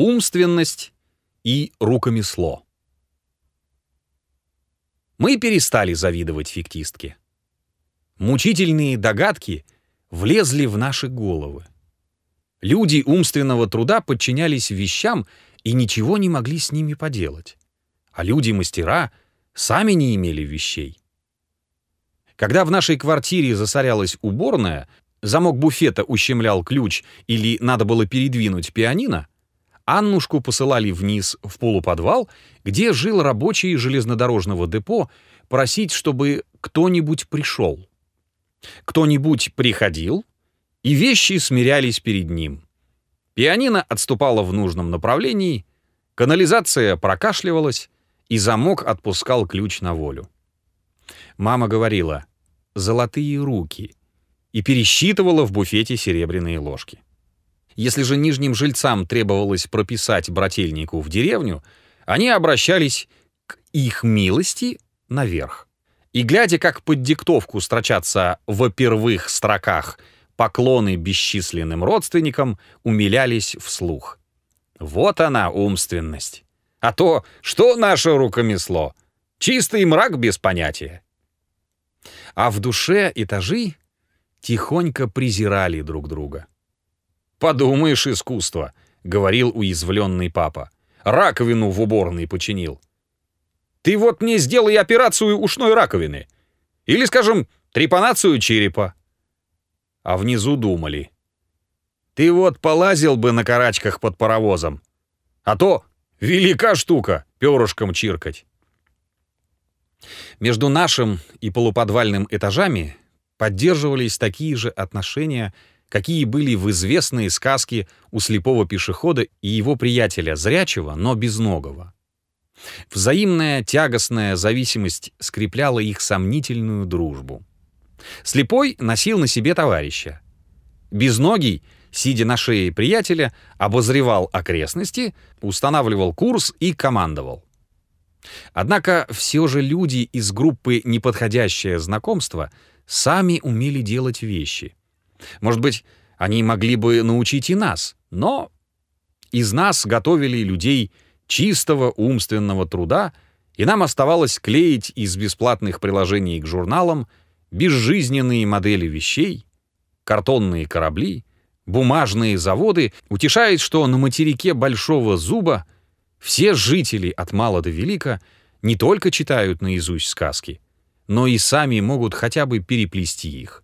Умственность и рукомесло. Мы перестали завидовать фиктистке. Мучительные догадки влезли в наши головы. Люди умственного труда подчинялись вещам и ничего не могли с ними поделать. А люди-мастера сами не имели вещей. Когда в нашей квартире засорялась уборная, замок буфета ущемлял ключ или надо было передвинуть пианино, Аннушку посылали вниз в полуподвал, где жил рабочий железнодорожного депо, просить, чтобы кто-нибудь пришел. Кто-нибудь приходил, и вещи смирялись перед ним. Пианино отступало в нужном направлении, канализация прокашливалась, и замок отпускал ключ на волю. Мама говорила «золотые руки» и пересчитывала в буфете серебряные ложки. Если же нижним жильцам требовалось прописать брательнику в деревню, они обращались к их милости наверх. И глядя, как под диктовку строчатся в первых строках поклоны бесчисленным родственникам, умилялись вслух. Вот она, умственность. А то, что наше рукомесло? Чистый мрак без понятия. А в душе этажи тихонько презирали друг друга. «Подумаешь, искусство», — говорил уязвленный папа. «Раковину в уборной починил». «Ты вот мне сделай операцию ушной раковины. Или, скажем, трепанацию черепа». А внизу думали. «Ты вот полазил бы на карачках под паровозом. А то велика штука перышком чиркать». Между нашим и полуподвальным этажами поддерживались такие же отношения, какие были в известной сказке у слепого пешехода и его приятеля, зрячего, но безногого. Взаимная тягостная зависимость скрепляла их сомнительную дружбу. Слепой носил на себе товарища. Безногий, сидя на шее приятеля, обозревал окрестности, устанавливал курс и командовал. Однако все же люди из группы «Неподходящее знакомство» сами умели делать вещи. Может быть, они могли бы научить и нас, но из нас готовили людей чистого умственного труда, и нам оставалось клеить из бесплатных приложений к журналам безжизненные модели вещей, картонные корабли, бумажные заводы, утешает, что на материке Большого Зуба все жители от мала до велика не только читают наизусть сказки, но и сами могут хотя бы переплести их.